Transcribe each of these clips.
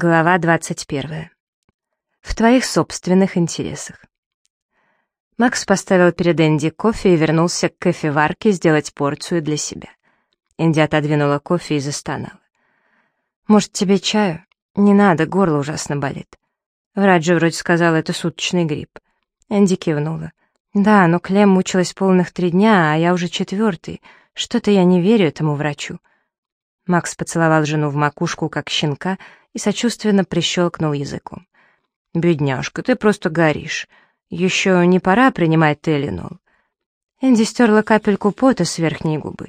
Глава 21. В твоих собственных интересах. Макс поставил перед Энди кофе и вернулся к кофеварке сделать порцию для себя. Энди отодвинула кофе и застонала. «Может, тебе чаю? Не надо, горло ужасно болит». Врач же вроде сказал, это суточный грипп. Энди кивнула. «Да, но Клем мучилась полных три дня, а я уже четвертый. Что-то я не верю этому врачу». Макс поцеловал жену в макушку, как щенка, и сочувственно прищелкнул языком. «Бедняжка, ты просто горишь. Еще не пора принимать Теленол». Энди стерла капельку пота с верхней губы.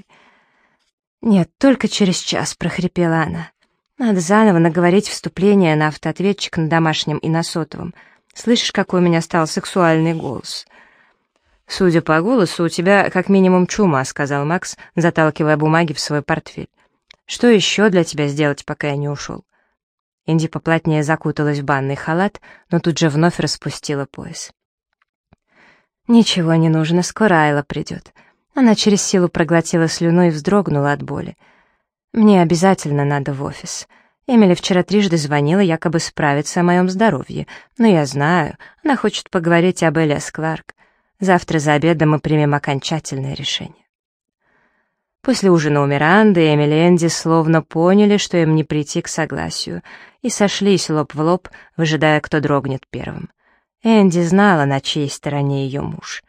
«Нет, только через час», — прохрипела она. «Надо заново наговорить вступление на автоответчик на домашнем и на сотовом. Слышишь, какой у меня стал сексуальный голос?» «Судя по голосу, у тебя как минимум чума», — сказал Макс, заталкивая бумаги в свой портфель. «Что еще для тебя сделать, пока я не ушел?» Энди поплотнее закуталась в банный халат, но тут же вновь распустила пояс. «Ничего не нужно, скоро Айла придет». Она через силу проглотила слюну и вздрогнула от боли. «Мне обязательно надо в офис. Эмили вчера трижды звонила, якобы справиться о моем здоровье. Но я знаю, она хочет поговорить об Элиас Кларк. Завтра за обедом мы примем окончательное решение». После ужина у Миранды и Энди словно поняли, что им не прийти к согласию, и сошлись лоб в лоб, выжидая, кто дрогнет первым. Энди знала, на чьей стороне ее муж.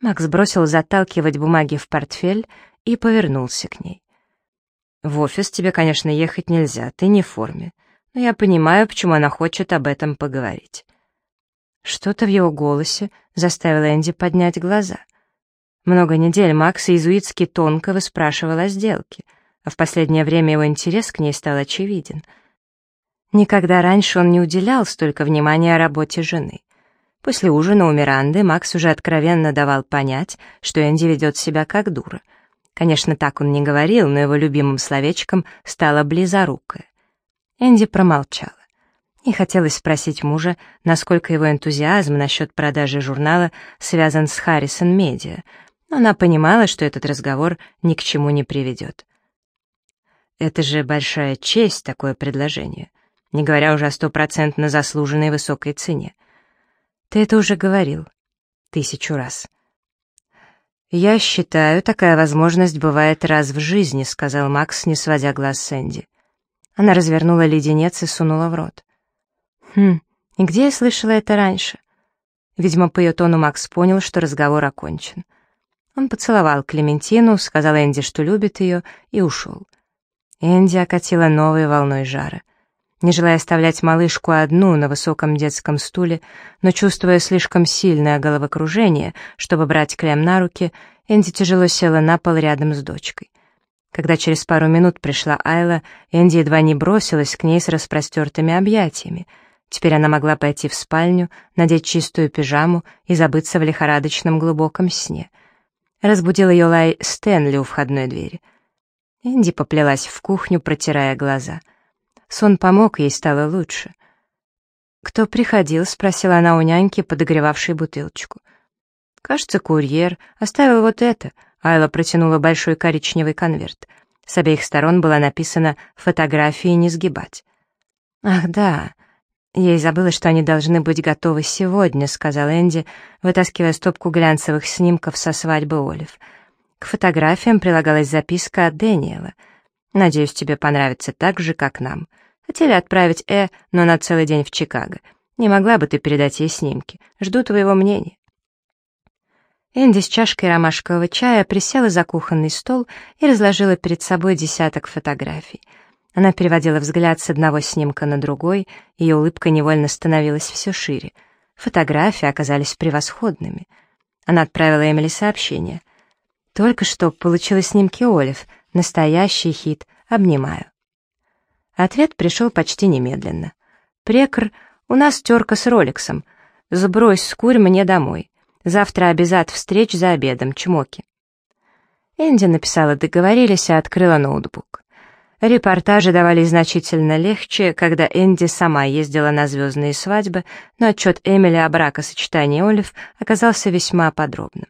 Макс бросил заталкивать бумаги в портфель и повернулся к ней. «В офис тебе, конечно, ехать нельзя, ты не в форме, но я понимаю, почему она хочет об этом поговорить». Что-то в его голосе заставило Энди поднять глаза. Много недель Макс иезуитски тонко выспрашивал о сделке, а в последнее время его интерес к ней стал очевиден. Никогда раньше он не уделял столько внимания работе жены. После ужина у Миранды Макс уже откровенно давал понять, что Энди ведет себя как дура. Конечно, так он не говорил, но его любимым словечком стало близорукое. Энди промолчала. Не хотелось спросить мужа, насколько его энтузиазм насчет продажи журнала связан с Харрисон Медиа, она понимала, что этот разговор ни к чему не приведет. Это же большая честь, такое предложение, не говоря уже о стопроцентно заслуженной высокой цене. Ты это уже говорил. Тысячу раз. «Я считаю, такая возможность бывает раз в жизни», — сказал Макс, не сводя глаз с Энди. Она развернула леденец и сунула в рот. «Хм, и где я слышала это раньше?» Видимо, по ее тону Макс понял, что разговор окончен. Он поцеловал Клементину, сказал Энди, что любит ее, и ушел. Энди окатила новой волной жара не желая оставлять малышку одну на высоком детском стуле, но чувствуя слишком сильное головокружение, чтобы брать Клем на руки, Энди тяжело села на пол рядом с дочкой. Когда через пару минут пришла Айла, Энди едва не бросилась к ней с распростертыми объятиями. Теперь она могла пойти в спальню, надеть чистую пижаму и забыться в лихорадочном глубоком сне. Разбудил ее лай Стэнли у входной двери. Энди поплелась в кухню, протирая глаза — Сон помог, ей стало лучше. «Кто приходил?» — спросила она у няньки, подогревавшей бутылочку. «Кажется, курьер. Оставил вот это». Айла протянула большой коричневый конверт. С обеих сторон было написано «фотографии не сгибать». «Ах, да. Ей забыла, что они должны быть готовы сегодня», — сказал Энди, вытаскивая стопку глянцевых снимков со свадьбы Олив. К фотографиям прилагалась записка от Дэниела — Надеюсь, тебе понравится так же, как нам. Хотели отправить Э, но на целый день в Чикаго. Не могла бы ты передать ей снимки? Жду твоего мнения». Энди с чашкой ромашкового чая присела за кухонный стол и разложила перед собой десяток фотографий. Она переводила взгляд с одного снимка на другой, ее улыбка невольно становилась все шире. Фотографии оказались превосходными. Она отправила Эмили сообщение. «Только что получила снимки Олив. Настоящий хит. Обнимаю. Ответ пришел почти немедленно. Прекр, у нас терка с Роликсом. Сбрось скурь мне домой. Завтра обязат встреч за обедом, чмоки. Энди написала «договорились» и открыла ноутбук. Репортажи давались значительно легче, когда Энди сама ездила на звездные свадьбы, но отчет Эмили о бракосочетании Олив оказался весьма подробным.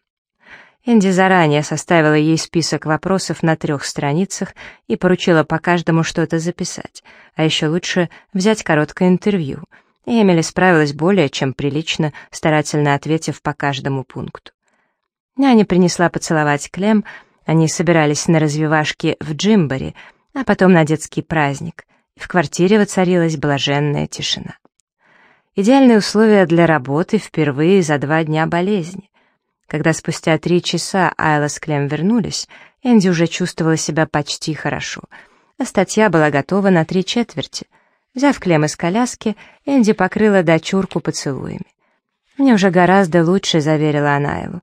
Энди заранее составила ей список вопросов на трех страницах и поручила по каждому что-то записать, а еще лучше взять короткое интервью. Эмили справилась более чем прилично, старательно ответив по каждому пункту. Няня принесла поцеловать Клем, они собирались на развивашки в Джимборе, а потом на детский праздник. В квартире воцарилась блаженная тишина. Идеальные условия для работы впервые за два дня болезни. Когда спустя три часа Айла с Клем вернулись, Энди уже чувствовала себя почти хорошо, а статья была готова на три четверти. Взяв Клем из коляски, Энди покрыла дочурку поцелуями. «Мне уже гораздо лучше», — заверила она Айлу.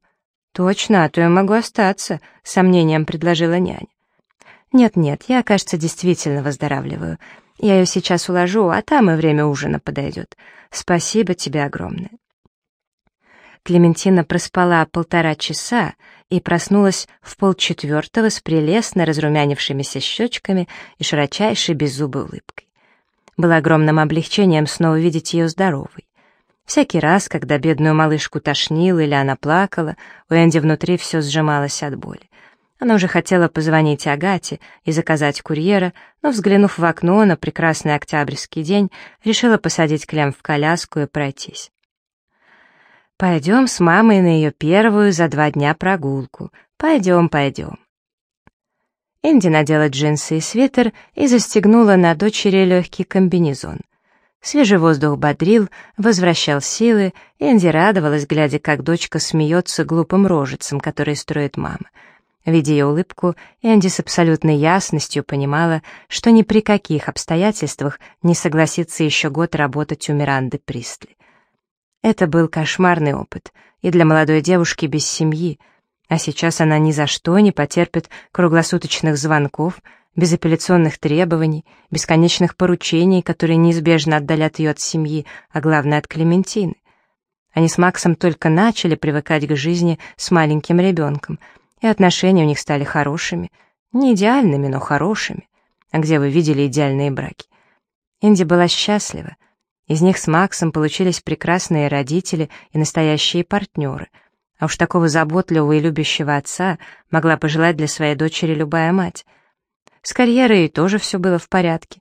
«Точно, а то я могу остаться», — сомнением предложила няня. «Нет-нет, я, кажется, действительно выздоравливаю. Я ее сейчас уложу, а там и время ужина подойдет. Спасибо тебе огромное». Клементина проспала полтора часа и проснулась в полчетвертого с прелестно разрумянившимися щечками и широчайшей беззубой улыбкой. Было огромным облегчением снова видеть ее здоровой. Всякий раз, когда бедную малышку тошнило или она плакала, у Энди внутри все сжималось от боли. Она уже хотела позвонить Агате и заказать курьера, но, взглянув в окно на прекрасный октябрьский день, решила посадить Клем в коляску и пройтись. Пойдем с мамой на ее первую за два дня прогулку. Пойдем, пойдем. Энди надела джинсы и свитер и застегнула на дочери легкий комбинезон. Свежий воздух бодрил, возвращал силы, Энди радовалась, глядя, как дочка смеется глупым рожицам, которые строит мама. Видя ее улыбку, Энди с абсолютной ясностью понимала, что ни при каких обстоятельствах не согласится еще год работать у Миранды Пристли. Это был кошмарный опыт, и для молодой девушки без семьи, а сейчас она ни за что не потерпит круглосуточных звонков, безапелляционных требований, бесконечных поручений, которые неизбежно отдалят ее от семьи, а главное от Клементины. Они с Максом только начали привыкать к жизни с маленьким ребенком, и отношения у них стали хорошими, не идеальными, но хорошими. А где вы видели идеальные браки? Инди была счастлива, из них с Максом получились прекрасные родители и настоящие партнеры. А уж такого заботливого и любящего отца могла пожелать для своей дочери любая мать. С карьерой тоже все было в порядке.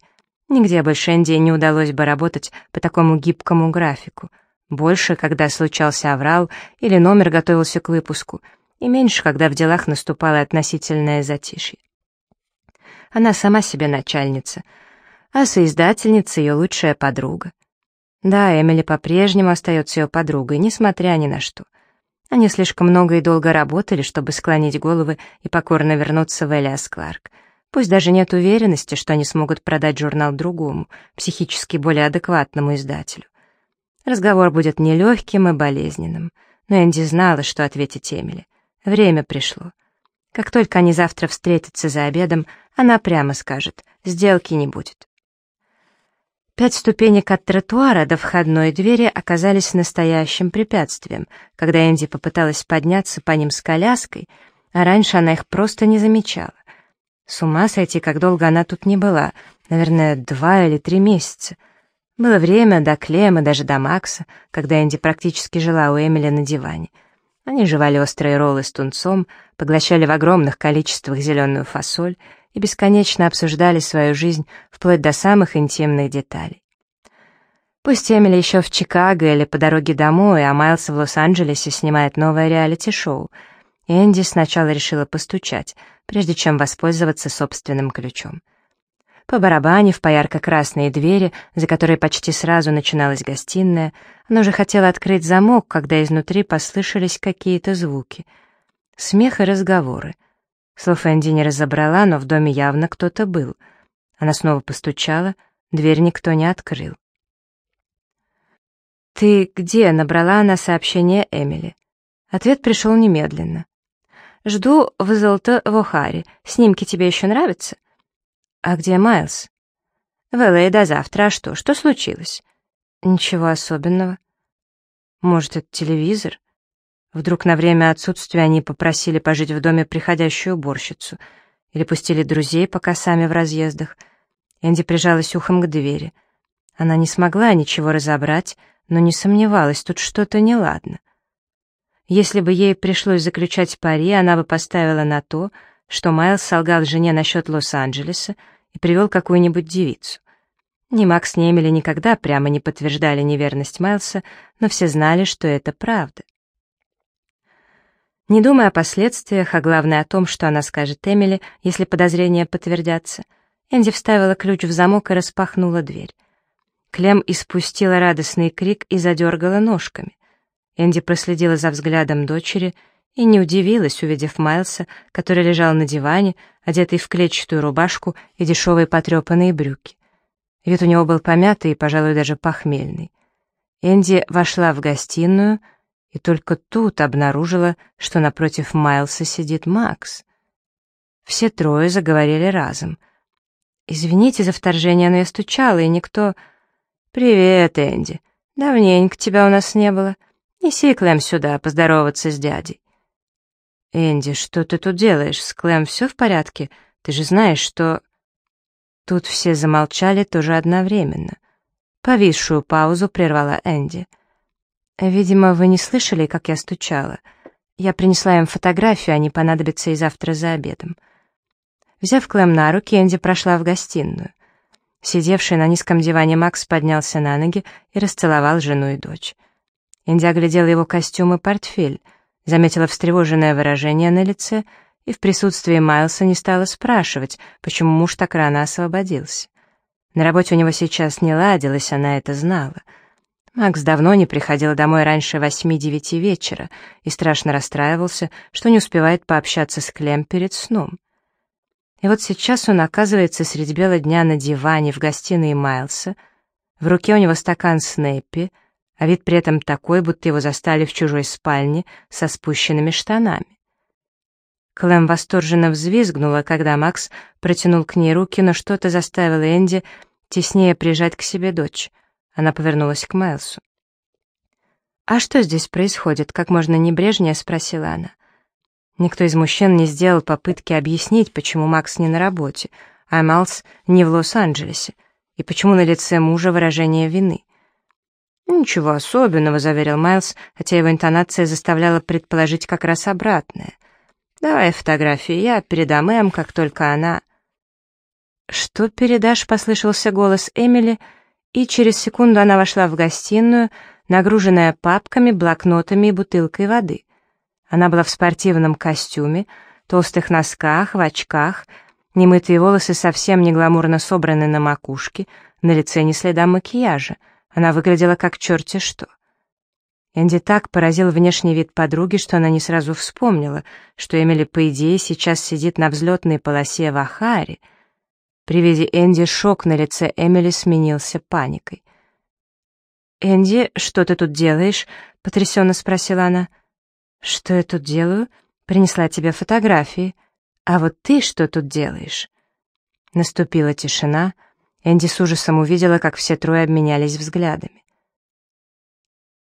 Нигде больше Энди не удалось бы работать по такому гибкому графику. Больше, когда случался аврал или номер готовился к выпуску, и меньше, когда в делах наступало относительное затишье. Она сама себе начальница, а соиздательница ее лучшая подруга. Да, Эмили по-прежнему остается ее подругой, несмотря ни на что. Они слишком много и долго работали, чтобы склонить головы и покорно вернуться в Элиас Кларк. Пусть даже нет уверенности, что они смогут продать журнал другому, психически более адекватному издателю. Разговор будет нелегким и болезненным, но Энди знала, что ответить Эмили. Время пришло. Как только они завтра встретятся за обедом, она прямо скажет, сделки не будет. Пять ступенек от тротуара до входной двери оказались настоящим препятствием, когда Энди попыталась подняться по ним с коляской, а раньше она их просто не замечала. С ума сойти, как долго она тут не была, наверное, два или три месяца. Было время до Клема, даже до Макса, когда Энди практически жила у Эмили на диване. Они жевали острые роллы с тунцом, поглощали в огромных количествах зеленую фасоль — и бесконечно обсуждали свою жизнь вплоть до самых интимных деталей. Пусть Эмили еще в Чикаго или по дороге домой, а Майлз в Лос-Анджелесе снимает новое реалити-шоу, Энди сначала решила постучать, прежде чем воспользоваться собственным ключом. По барабане в поярко-красные двери, за которой почти сразу начиналась гостиная, она уже хотела открыть замок, когда изнутри послышались какие-то звуки. Смех и разговоры. Слов Энди не разобрала, но в доме явно кто-то был. Она снова постучала, дверь никто не открыл. «Ты где?» — набрала она сообщение Эмили. Ответ пришел немедленно. «Жду в Золото в Охаре. Снимки тебе еще нравятся?» «А где Майлз?» «В Л.А. до завтра. А что? Что случилось?» «Ничего особенного». «Может, это телевизор?» Вдруг на время отсутствия они попросили пожить в доме приходящую уборщицу или пустили друзей, пока сами в разъездах. Энди прижалась ухом к двери. Она не смогла ничего разобрать, но не сомневалась, тут что-то неладно. Если бы ей пришлось заключать пари, она бы поставила на то, что Майлз солгал жене насчет Лос-Анджелеса и привел какую-нибудь девицу. Ни Макс, ни Эмили никогда прямо не подтверждали неверность Майлса, но все знали, что это правда. Не думая о последствиях, а главное о том, что она скажет Эмили, если подозрения подтвердятся, Энди вставила ключ в замок и распахнула дверь. Клем испустила радостный крик и задергала ножками. Энди проследила за взглядом дочери и не удивилась, увидев Майлса, который лежал на диване, одетый в клетчатую рубашку и дешевые потрепанные брюки. Вид у него был помятый и, пожалуй, даже похмельный. Энди вошла в гостиную — и только тут обнаружила, что напротив Майлса сидит Макс. Все трое заговорили разом. «Извините за вторжение, но я стучала, и никто...» «Привет, Энди. Давненько тебя у нас не было. Неси Клэм сюда, поздороваться с дядей». «Энди, что ты тут делаешь? С Клэм все в порядке? Ты же знаешь, что...» Тут все замолчали тоже одновременно. Повисшую паузу прервала Энди. «Видимо, вы не слышали, как я стучала. Я принесла им фотографию, они понадобятся и завтра за обедом». Взяв Клэм на руки, Энди прошла в гостиную. Сидевший на низком диване Макс поднялся на ноги и расцеловал жену и дочь. Энди оглядела его костюм и портфель, заметила встревоженное выражение на лице и в присутствии Майлса не стала спрашивать, почему муж так рано освободился. На работе у него сейчас не ладилось, она это знала — Макс давно не приходил домой раньше восьми-девяти вечера и страшно расстраивался, что не успевает пообщаться с Клем перед сном. И вот сейчас он оказывается средь бела дня на диване в гостиной Майлса, в руке у него стакан Снэппи, а вид при этом такой, будто его застали в чужой спальне со спущенными штанами. Клем восторженно взвизгнула, когда Макс протянул к ней руки, но что-то заставило Энди теснее прижать к себе дочь. Она повернулась к Майлсу. «А что здесь происходит?» — как можно небрежнее спросила она. Никто из мужчин не сделал попытки объяснить, почему Макс не на работе, а Майлз не в Лос-Анджелесе, и почему на лице мужа выражение вины. «Ничего особенного», — заверил Майлз, хотя его интонация заставляла предположить как раз обратное. «Давай фотографии, я передам Эм, как только она...» «Что передашь?» — послышался голос Эмили — и через секунду она вошла в гостиную, нагруженная папками, блокнотами и бутылкой воды. Она была в спортивном костюме, толстых носках, в очках, немытые волосы совсем не гламурно собраны на макушке, на лице не следа макияжа. Она выглядела как черти что. Энди так поразил внешний вид подруги, что она не сразу вспомнила, что Эмили, по идее, сейчас сидит на взлетной полосе в Ахаре — при виде Энди шок на лице Эмили сменился паникой. «Энди, что ты тут делаешь?» — потрясенно спросила она. «Что я тут делаю?» «Принесла тебе фотографии. А вот ты что тут делаешь?» Наступила тишина. Энди с ужасом увидела, как все трое обменялись взглядами.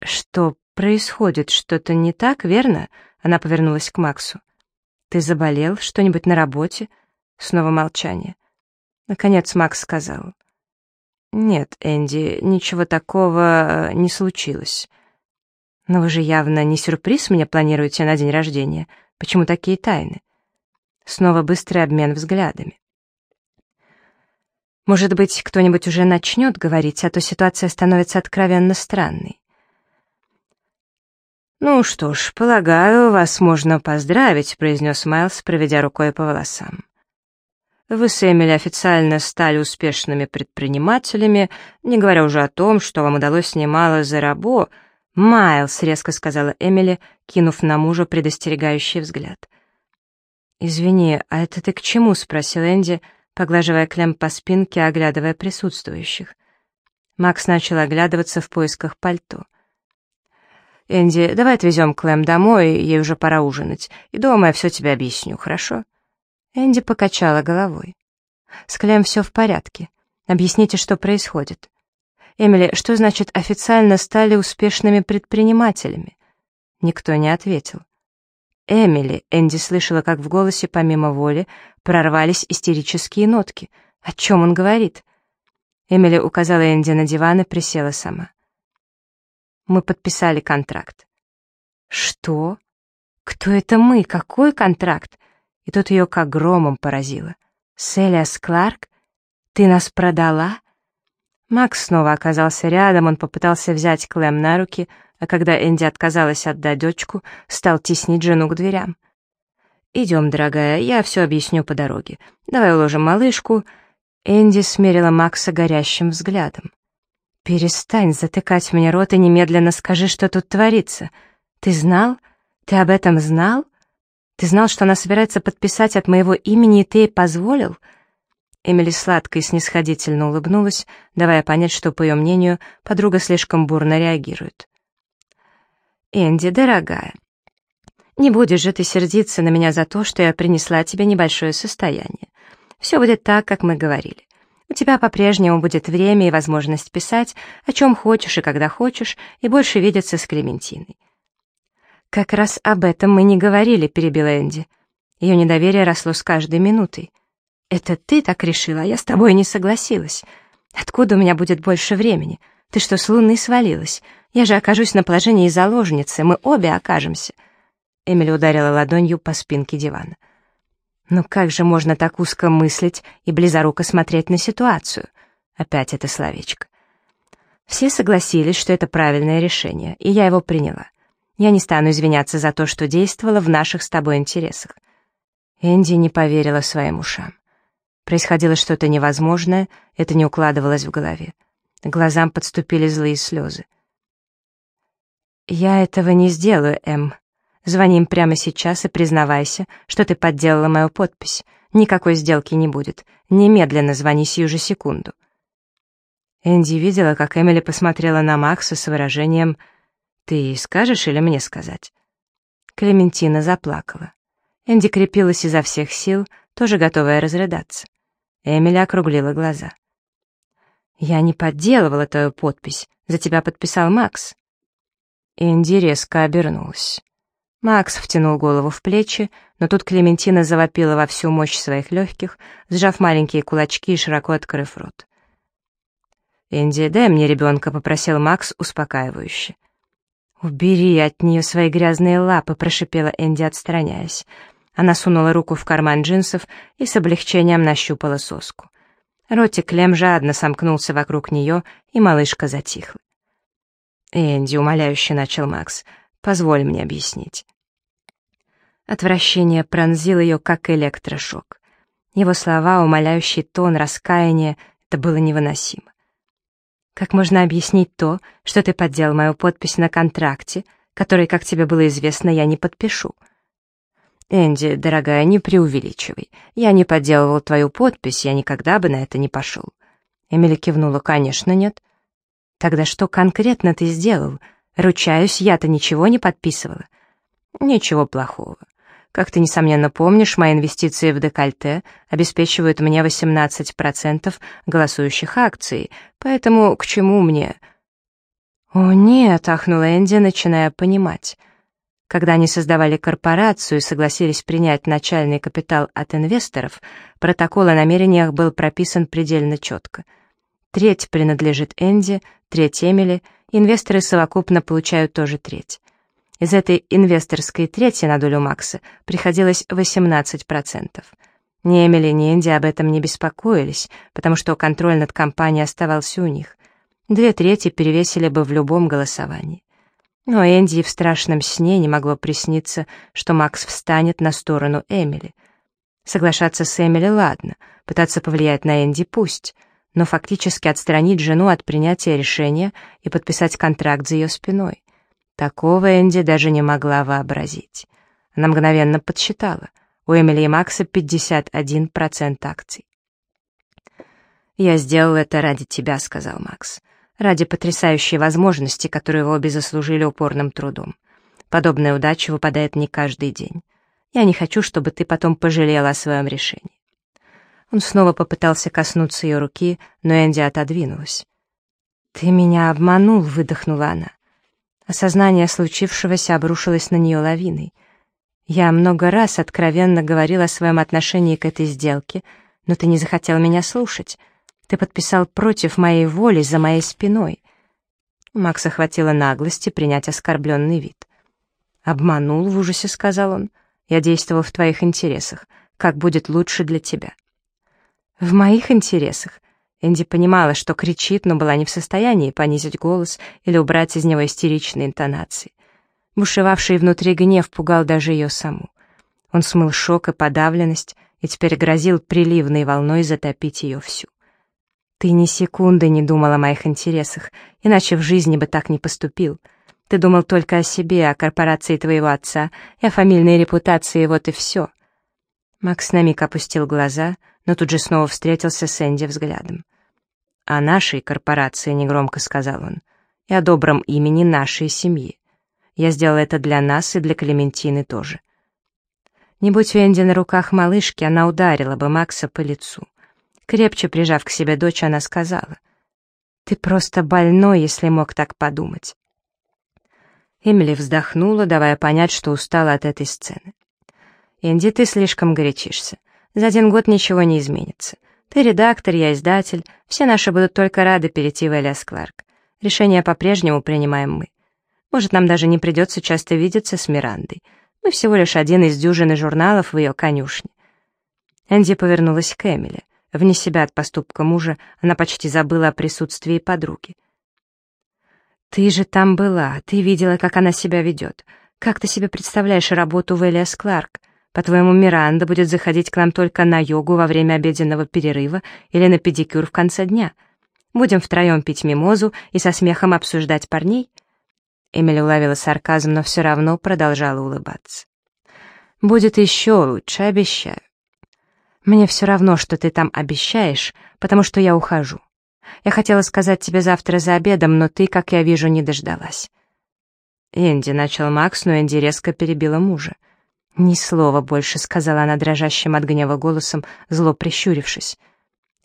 «Что происходит? Что-то не так, верно?» Она повернулась к Максу. «Ты заболел? Что-нибудь на работе?» Снова молчание. Наконец Макс сказал. «Нет, Энди, ничего такого э, не случилось. Но вы же явно не сюрприз мне планируете на день рождения. Почему такие тайны?» Снова быстрый обмен взглядами. «Может быть, кто-нибудь уже начнет говорить, а то ситуация становится откровенно странной». «Ну что ж, полагаю, вас можно поздравить», — произнес Майлз, проведя рукой по волосам. Вы с Эмили официально стали успешными предпринимателями, не говоря уже о том, что вам удалось немало зарабо. «Майлз», — резко сказала Эмили, кинув на мужа предостерегающий взгляд. «Извини, а это ты к чему?» — спросил Энди, поглаживая Клем по спинке, оглядывая присутствующих. Макс начал оглядываться в поисках пальто. «Энди, давай отвезем Клем домой, ей уже пора ужинать, и дома я все тебе объясню, хорошо?» Энди покачала головой. «С Клем все в порядке. Объясните, что происходит. Эмили, что значит официально стали успешными предпринимателями?» Никто не ответил. «Эмили», — Энди слышала, как в голосе помимо воли прорвались истерические нотки. «О чем он говорит?» Эмили указала Энди на диван и присела сама. «Мы подписали контракт. Что? Кто это мы? Какой контракт? И тут ее как громом поразило. Селиас Кларк? Ты нас продала? Макс снова оказался рядом, он попытался взять Клэм на руки, а когда Энди отказалась отдать дочку, стал теснить жену к дверям. «Идем, дорогая, я все объясню по дороге. Давай уложим малышку». Энди смерила Макса горящим взглядом. «Перестань затыкать мне рот и немедленно скажи, что тут творится. Ты знал? Ты об этом знал? Ты знал, что она собирается подписать от моего имени, и ты ей позволил?» Эмили сладко и снисходительно улыбнулась, давая понять, что, по ее мнению, подруга слишком бурно реагирует. «Энди, дорогая, не будешь же ты сердиться на меня за то, что я принесла тебе небольшое состояние. Все будет так, как мы говорили. У тебя по-прежнему будет время и возможность писать, о чем хочешь и когда хочешь, и больше видеться с Клементиной. «Как раз об этом мы не говорили», — перебила Энди. Ее недоверие росло с каждой минутой. «Это ты так решила, а я с тобой не согласилась. Откуда у меня будет больше времени? Ты что, с луны свалилась? Я же окажусь на положении заложницы, мы обе окажемся». Эмили ударила ладонью по спинке дивана. «Ну как же можно так узко мыслить и близоруко смотреть на ситуацию?» Опять это словечко. Все согласились, что это правильное решение, и я его приняла. Я не стану извиняться за то, что действовала в наших с тобой интересах. Энди не поверила своим ушам. Происходило что-то невозможное, это не укладывалось в голове. К глазам подступили злые слезы. «Я этого не сделаю, Эм. Звони им прямо сейчас и признавайся, что ты подделала мою подпись. Никакой сделки не будет. Немедленно звони сию же секунду». Энди видела, как Эмили посмотрела на Макса с выражением «Ты скажешь или мне сказать?» Клементина заплакала. Энди крепилась изо всех сил, тоже готовая разрыдаться. Эмили округлила глаза. «Я не подделывала твою подпись, за тебя подписал Макс». Энди резко обернулась. Макс втянул голову в плечи, но тут Клементина завопила во всю мощь своих легких, сжав маленькие кулачки и широко открыв рот. «Энди, дай мне ребенка», — попросил Макс успокаивающе. «Убери от нее свои грязные лапы», — прошипела Энди, отстраняясь. Она сунула руку в карман джинсов и с облегчением нащупала соску. Ротик Лем жадно сомкнулся вокруг нее, и малышка затихла. «Энди», — умоляюще начал Макс, — «позволь мне объяснить». Отвращение пронзило ее, как электрошок. Его слова, умоляющий тон, раскаяние — это было невыносимо. «Как можно объяснить то, что ты подделал мою подпись на контракте, который, как тебе было известно, я не подпишу?» «Энди, дорогая, не преувеличивай. Я не подделывал твою подпись, я никогда бы на это не пошел». Эмили кивнула, «Конечно, нет». «Тогда что конкретно ты сделал? Ручаюсь, я-то ничего не подписывала». «Ничего плохого. Как ты, несомненно, помнишь, мои инвестиции в декольте обеспечивают мне 18% голосующих акций, поэтому к чему мне...» «О, нет», — ахнула Энди, начиная понимать. Когда они создавали корпорацию и согласились принять начальный капитал от инвесторов, протокол о намерениях был прописан предельно четко. Треть принадлежит Энди, треть Эмили, инвесторы совокупно получают тоже треть. Из этой инвесторской трети на долю Макса приходилось 18%. Ни Эмили, ни Энди об этом не беспокоились, потому что контроль над компанией оставался у них. Две трети перевесили бы в любом голосовании. Но Энди в страшном сне не могло присниться, что Макс встанет на сторону Эмили. Соглашаться с Эмили ладно, пытаться повлиять на Энди пусть, но фактически отстранить жену от принятия решения и подписать контракт за ее спиной. Такого Энди даже не могла вообразить. Она мгновенно подсчитала. У Эмили и Макса 51% акций. «Я сделал это ради тебя», — сказал Макс ради потрясающей возможности, которую вы обе заслужили упорным трудом. Подобная удача выпадает не каждый день. Я не хочу, чтобы ты потом пожалела о своем решении. Он снова попытался коснуться ее руки, но Энди отодвинулась. «Ты меня обманул», — выдохнула она. Осознание случившегося обрушилось на нее лавиной. «Я много раз откровенно говорила о своем отношении к этой сделке, но ты не захотел меня слушать. Ты подписал против моей воли за моей спиной». Макса хватило наглости принять оскорбленный вид. «Обманул в ужасе», — сказал он. «Я действовал в твоих интересах. Как будет лучше для тебя?» «В моих интересах?» Энди понимала, что кричит, но была не в состоянии понизить голос или убрать из него истеричные интонации. Бушевавший внутри гнев пугал даже ее саму. Он смыл шок и подавленность и теперь грозил приливной волной затопить ее всю. «Ты ни секунды не думал о моих интересах, иначе в жизни бы так не поступил. Ты думал только о себе, о корпорации твоего отца и о фамильной репутации, вот и все». Макс на миг опустил глаза, но тут же снова встретился с Энди взглядом. «О нашей корпорации», — негромко сказал он, — «и о добром имени нашей семьи. Я сделал это для нас и для Клементины тоже». Не будь у Энди на руках малышки, она ударила бы Макса по лицу. Крепче прижав к себе дочь, она сказала, «Ты просто больной, если мог так подумать». Эмили вздохнула, давая понять, что устала от этой сцены. «Энди, ты слишком горячишься. За один год ничего не изменится. Ты редактор, я издатель, все наши будут только рады перейти в Элиас Кларк. Решение по-прежнему принимаем мы. Может, нам даже не придется часто видеться с Мирандой. Мы всего лишь один из дюжины журналов в ее конюшне». Энди повернулась к Эмили. Вне себя от поступка мужа она почти забыла о присутствии подруги. «Ты же там была, ты видела, как она себя ведет. Как ты себе представляешь работу в Элиас Кларк? По-твоему, Миранда будет заходить к нам только на йогу во время обеденного перерыва или на педикюр в конце дня? Будем втроем пить мимозу и со смехом обсуждать парней?» Эмили уловила сарказм, но все равно продолжала улыбаться. «Будет еще лучше, обещаю. Мне все равно, что ты там обещаешь, потому что я ухожу. Я хотела сказать тебе завтра за обедом, но ты, как я вижу, не дождалась». «Энди», — начал Макс, но Энди резко перебила мужа. «Ни слова больше», — сказала она дрожащим от гнева голосом, зло прищурившись.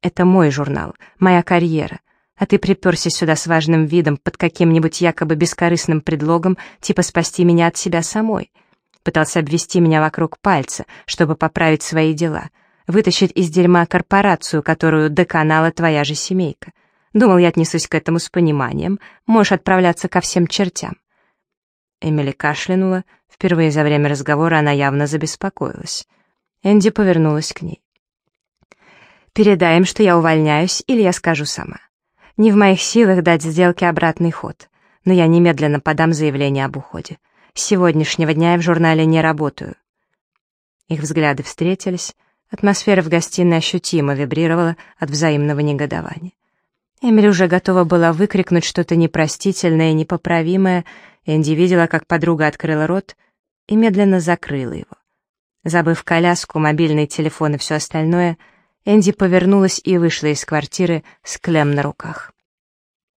«Это мой журнал, моя карьера, а ты приперся сюда с важным видом под каким-нибудь якобы бескорыстным предлогом, типа спасти меня от себя самой. Пытался обвести меня вокруг пальца, чтобы поправить свои дела, вытащить из дерьма корпорацию, которую доконала твоя же семейка. Думал, я отнесусь к этому с пониманием. Можешь отправляться ко всем чертям». Эмили кашлянула. Впервые за время разговора она явно забеспокоилась. Энди повернулась к ней. «Передай им, что я увольняюсь, или я скажу сама. Не в моих силах дать сделке обратный ход, но я немедленно подам заявление об уходе. С сегодняшнего дня я в журнале не работаю». Их взгляды встретились. Атмосфера в гостиной ощутимо вибрировала от взаимного негодования. Эмили уже готова была выкрикнуть что-то непростительное и непоправимое. Энди видела, как подруга открыла рот и медленно закрыла его. Забыв коляску, мобильный телефон и все остальное, Энди повернулась и вышла из квартиры с клем на руках.